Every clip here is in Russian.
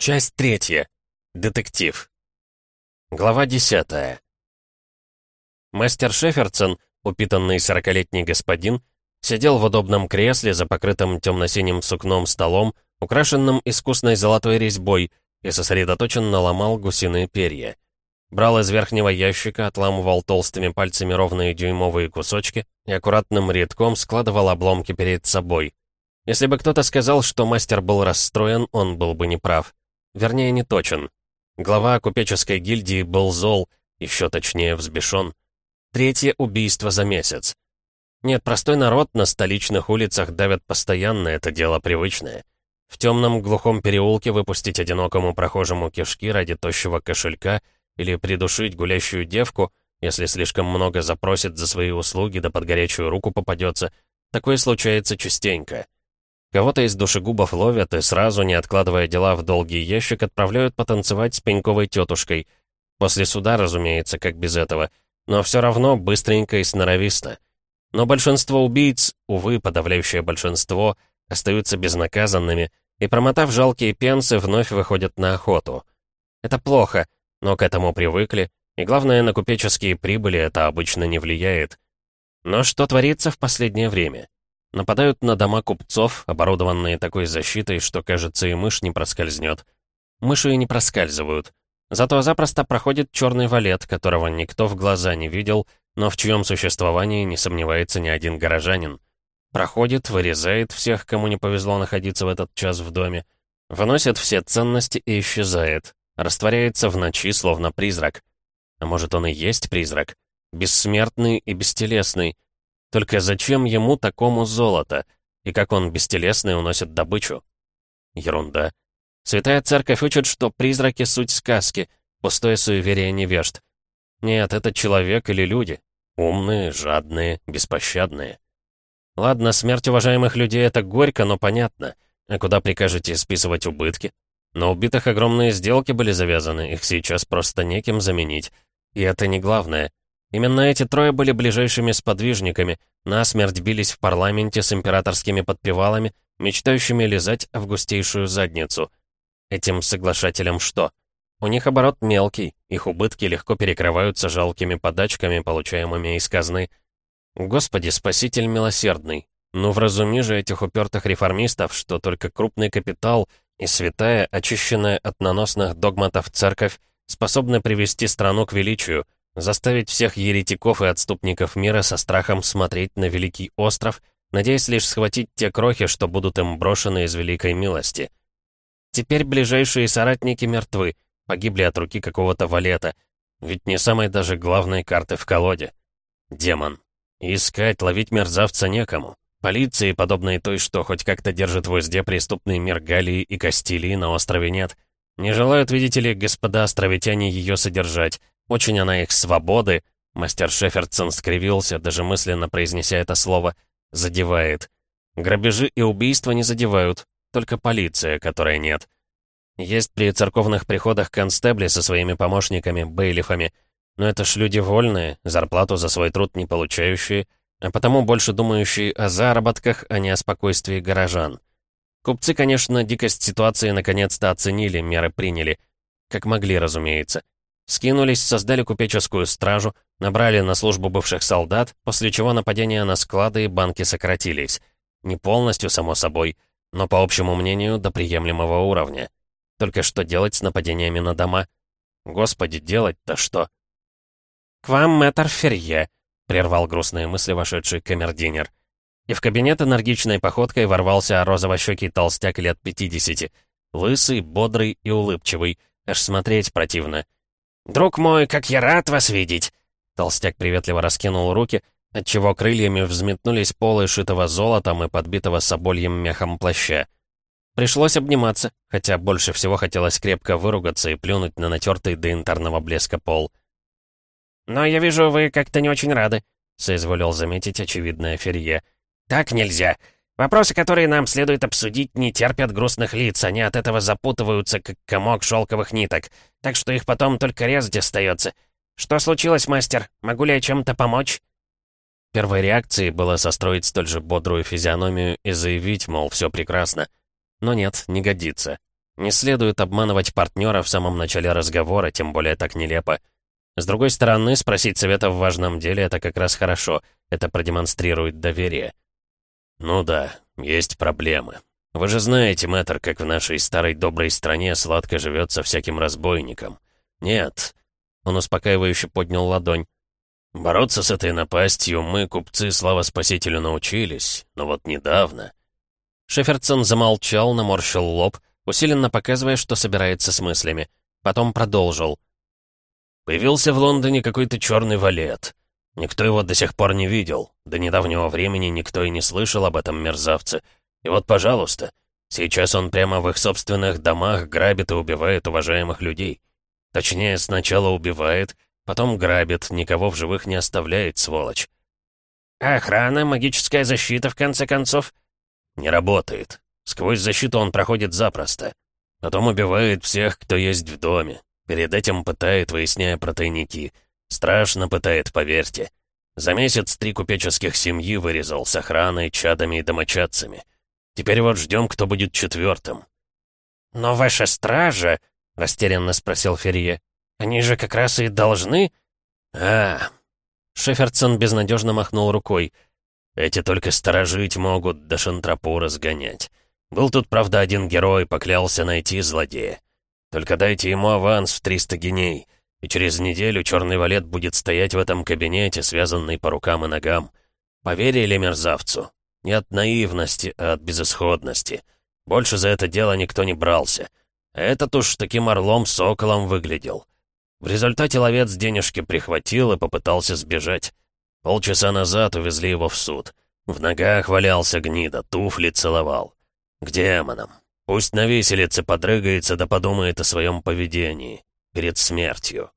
Часть третья. Детектив. Глава десятая. Мастер Шеферсон, упитанный сорокалетний господин, сидел в удобном кресле за покрытым темно-синим сукном столом, украшенным искусной золотой резьбой, и сосредоточенно ломал гусиные перья. Брал из верхнего ящика, отламывал толстыми пальцами ровные дюймовые кусочки и аккуратным рядком складывал обломки перед собой. Если бы кто-то сказал, что мастер был расстроен, он был бы неправ. Вернее, не точен. Глава купеческой гильдии был зол, еще точнее взбешен. Третье убийство за месяц. Нет, простой народ на столичных улицах давят постоянно, это дело привычное. В темном глухом переулке выпустить одинокому прохожему кишки ради тощего кошелька или придушить гулящую девку, если слишком много запросит за свои услуги да под горячую руку попадется, такое случается частенько. Кого-то из душегубов ловят и сразу, не откладывая дела в долгий ящик, отправляют потанцевать с пеньковой тетушкой. После суда, разумеется, как без этого. Но все равно быстренько и сноровисто. Но большинство убийц, увы, подавляющее большинство, остаются безнаказанными и, промотав жалкие пенсы, вновь выходят на охоту. Это плохо, но к этому привыкли, и главное, на купеческие прибыли это обычно не влияет. Но что творится в последнее время? Нападают на дома купцов, оборудованные такой защитой, что, кажется, и мышь не проскользнет. Мыши и не проскальзывают. Зато запросто проходит черный валет, которого никто в глаза не видел, но в чьем существовании не сомневается ни один горожанин. Проходит, вырезает всех, кому не повезло находиться в этот час в доме, выносит все ценности и исчезает, растворяется в ночи, словно призрак. А может, он и есть призрак? Бессмертный и бестелесный, только зачем ему такому золото? И как он бестелесный уносит добычу? Ерунда. Святая Церковь учит, что призраки — суть сказки, пустое суеверие невежд. Нет, это человек или люди. Умные, жадные, беспощадные. Ладно, смерть уважаемых людей — это горько, но понятно. А куда прикажете списывать убытки? На убитых огромные сделки были завязаны, их сейчас просто неким заменить. И это не главное. Именно эти трое были ближайшими сподвижниками, насмерть бились в парламенте с императорскими подпевалами, мечтающими лизать августейшую задницу. Этим соглашателям что? У них оборот мелкий, их убытки легко перекрываются жалкими подачками, получаемыми из казны. Господи, спаситель милосердный, ну вразуми же этих упертых реформистов, что только крупный капитал и святая, очищенная от наносных догматов церковь, способны привести страну к величию — Заставить всех еретиков и отступников мира со страхом смотреть на Великий Остров, надеясь лишь схватить те крохи, что будут им брошены из Великой Милости. Теперь ближайшие соратники мертвы, погибли от руки какого-то валета, ведь не самой даже главной карты в колоде. Демон. Искать, ловить мерзавца некому. Полиции, подобной той, что хоть как-то держит в узде преступный мир Галлии и Кастилии, на острове нет. Не желают, видите ли, господа островитяне ее содержать, очень она их свободы, мастер Шефердсон скривился, даже мысленно произнеся это слово, задевает. Грабежи и убийства не задевают, только полиция, которой нет. Есть при церковных приходах констебли со своими помощниками, бейлифами, но это ж люди вольные, зарплату за свой труд не получающие, а потому больше думающие о заработках, а не о спокойствии горожан. Купцы, конечно, дикость ситуации наконец-то оценили, меры приняли. Как могли, разумеется. Скинулись, создали купеческую стражу, набрали на службу бывших солдат, после чего нападения на склады и банки сократились. Не полностью, само собой, но, по общему мнению, до приемлемого уровня. Только что делать с нападениями на дома? Господи, делать-то что? «К вам, мэтр Ферье», — прервал грустные мысли вошедший камердинер. И в кабинет энергичной походкой ворвался розовощекий толстяк лет 50. Лысый, бодрый и улыбчивый. Аж смотреть противно. «Друг мой, как я рад вас видеть!» Толстяк приветливо раскинул руки, отчего крыльями взметнулись полы шитого золотом и подбитого собольем мехом плаща. Пришлось обниматься, хотя больше всего хотелось крепко выругаться и плюнуть на натертый до янтарного блеска пол. «Но я вижу, вы как-то не очень рады», — соизволил заметить очевидное Ферье. «Так нельзя. Вопросы, которые нам следует обсудить, не терпят грустных лиц, они от этого запутываются, как комок шелковых ниток, так что их потом только резать остается. Что случилось, мастер? Могу ли я чем-то помочь?» Первой реакцией было состроить столь же бодрую физиономию и заявить, мол, все прекрасно. Но нет, не годится. Не следует обманывать партнера в самом начале разговора, тем более так нелепо. С другой стороны, спросить совета в важном деле — это как раз хорошо. Это продемонстрирует доверие. «Ну да, есть проблемы. Вы же знаете, мэтр, как в нашей старой доброй стране сладко живет со всяким разбойником. Нет». Он успокаивающе поднял ладонь. «Бороться с этой напастью мы, купцы, слава спасителю, научились, но вот недавно...» Шеферсон замолчал, наморщил лоб, усиленно показывая, что собирается с мыслями. Потом продолжил. Появился в Лондоне какой-то черный валет. Никто его до сих пор не видел. До недавнего времени никто и не слышал об этом мерзавце. И вот, пожалуйста, сейчас он прямо в их собственных домах грабит и убивает уважаемых людей. Точнее, сначала убивает, потом грабит, никого в живых не оставляет, сволочь. Охрана, магическая защита, в конце концов? Не работает. Сквозь защиту он проходит запросто. Потом убивает всех, кто есть в доме. Перед этим пытает, выясняя про тайники. Страшно пытает, поверьте. За месяц три купеческих семьи вырезал с охраной, чадами и домочадцами. Теперь вот ждем, кто будет четвертым. «Но ваша стража?» — растерянно спросил Ферье. «Они же как раз и должны...» «А...» Шеферсон безнадежно махнул рукой. «Эти только сторожить могут, да шантропу разгонять. Был тут, правда, один герой, поклялся найти злодея. Только дайте ему аванс в 300 геней, и через неделю черный валет будет стоять в этом кабинете, связанный по рукам и ногам. Поверили мерзавцу? Не от наивности, а от безысходности. Больше за это дело никто не брался. А этот уж таким орлом-соколом выглядел. В результате ловец денежки прихватил и попытался сбежать. Полчаса назад увезли его в суд. В ногах валялся гнида, туфли целовал. К демонам. Пусть на виселице подрыгается да подумает о своем поведении. Перед смертью.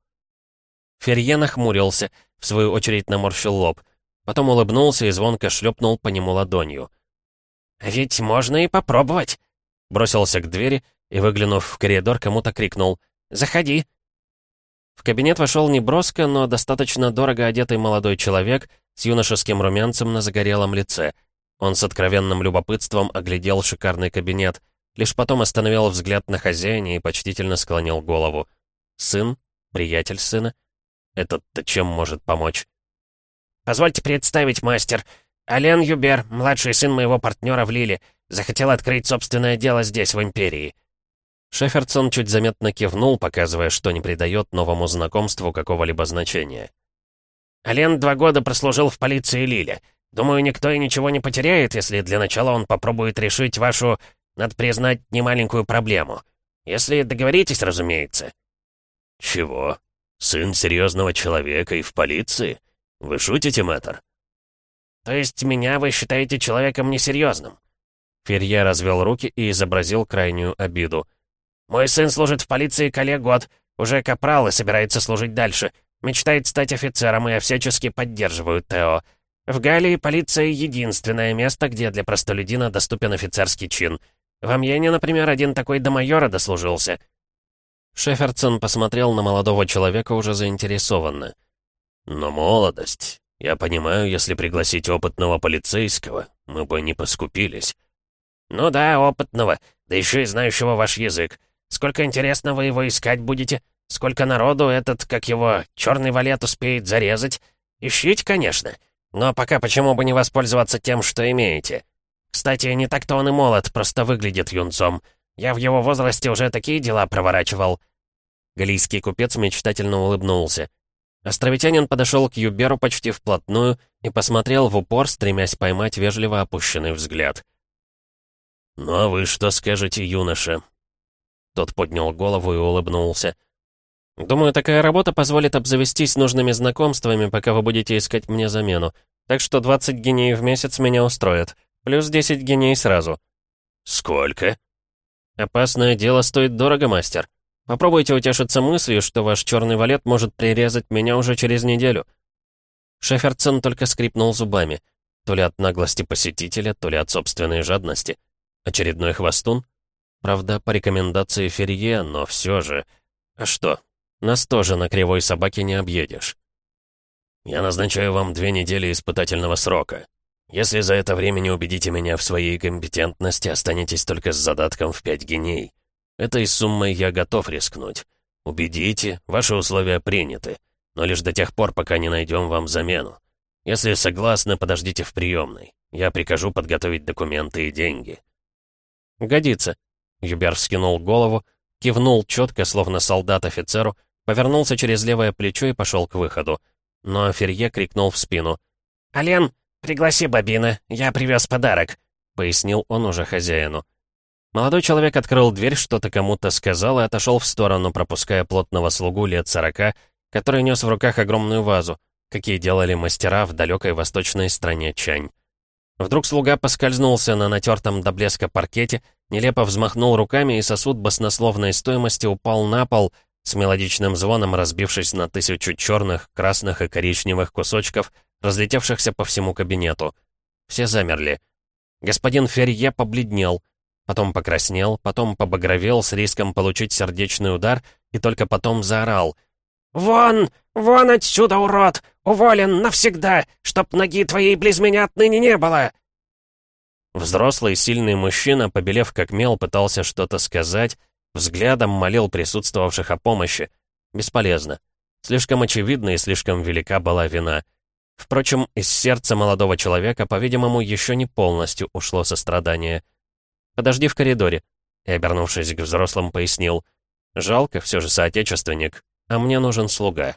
Ферье нахмурился, в свою очередь наморщил лоб. Потом улыбнулся и звонко шлепнул по нему ладонью. «А «Ведь можно и попробовать!» Бросился к двери и, выглянув в коридор, кому-то крикнул «Заходи!». В кабинет вошел неброско, но достаточно дорого одетый молодой человек с юношеским румянцем на загорелом лице. Он с откровенным любопытством оглядел шикарный кабинет — Лишь потом остановил взгляд на хозяина и почтительно склонил голову. «Сын? Приятель сына? Этот-то чем может помочь?» «Позвольте представить, мастер. Ален Юбер, младший сын моего партнера в Лиле, захотел открыть собственное дело здесь, в Империи». Шеферсон чуть заметно кивнул, показывая, что не придает новому знакомству какого-либо значения. «Ален два года прослужил в полиции Лиле. Думаю, никто и ничего не потеряет, если для начала он попробует решить вашу надо признать немаленькую проблему. Если договоритесь, разумеется». «Чего? Сын серьезного человека и в полиции? Вы шутите, мэтр?» «То есть меня вы считаете человеком несерьезным?» Ферье развел руки и изобразил крайнюю обиду. «Мой сын служит в полиции коллег год, уже капрал и собирается служить дальше. Мечтает стать офицером, и я всячески поддерживаю Тео. В Галлии полиция — единственное место, где для простолюдина доступен офицерский чин. В Амьене, например, один такой до майора дослужился». Шеферсон посмотрел на молодого человека уже заинтересованно. «Но молодость. Я понимаю, если пригласить опытного полицейского, мы бы не поскупились». «Ну да, опытного, да еще и знающего ваш язык. Сколько интересно вы его искать будете? Сколько народу этот, как его, черный валет успеет зарезать? Ищите, конечно. Но пока почему бы не воспользоваться тем, что имеете?» Кстати, не так-то он и молод, просто выглядит юнцом. Я в его возрасте уже такие дела проворачивал». Галийский купец мечтательно улыбнулся. Островитянин подошел к Юберу почти вплотную и посмотрел в упор, стремясь поймать вежливо опущенный взгляд. «Ну а вы что скажете, юноша?» Тот поднял голову и улыбнулся. «Думаю, такая работа позволит обзавестись нужными знакомствами, пока вы будете искать мне замену. Так что 20 гиней в месяц меня устроят. Плюс 10 геней сразу». «Сколько?» «Опасное дело стоит дорого, мастер. Попробуйте утешиться мыслью, что ваш черный валет может прирезать меня уже через неделю». Шеферсон только скрипнул зубами. То ли от наглости посетителя, то ли от собственной жадности. Очередной хвостун? Правда, по рекомендации Ферье, но все же... А что? Нас тоже на кривой собаке не объедешь. «Я назначаю вам две недели испытательного срока. Если за это время не убедите меня в своей компетентности, останетесь только с задатком в пять геней. Этой суммой я готов рискнуть. Убедите, ваши условия приняты, но лишь до тех пор, пока не найдем вам замену. Если согласны, подождите в приемной. Я прикажу подготовить документы и деньги». «Годится». Юбер вскинул голову, кивнул четко, словно солдат офицеру, повернулся через левое плечо и пошел к выходу. Но Ферье крикнул в спину. «Ален, пригласи Бобина, я привез подарок», — пояснил он уже хозяину. Молодой человек открыл дверь, что-то кому-то сказал и отошел в сторону, пропуская плотного слугу лет сорока, который нес в руках огромную вазу, какие делали мастера в далекой восточной стране Чань. Вдруг слуга поскользнулся на натертом до блеска паркете, нелепо взмахнул руками, и сосуд баснословной стоимости упал на пол, с мелодичным звоном разбившись на тысячу черных, красных и коричневых кусочков, разлетевшихся по всему кабинету. Все замерли. Господин Ферье побледнел — потом покраснел, потом побагровел с риском получить сердечный удар и только потом заорал. «Вон! Вон отсюда, урод! Уволен навсегда, чтоб ноги твоей близ меня отныне не было!» Взрослый, сильный мужчина, побелев как мел, пытался что-то сказать, взглядом молил присутствовавших о помощи. Бесполезно. Слишком очевидна и слишком велика была вина. Впрочем, из сердца молодого человека, по-видимому, еще не полностью ушло сострадание. Подожди в коридоре». И, обернувшись к взрослым, пояснил. «Жалко, все же соотечественник, а мне нужен слуга».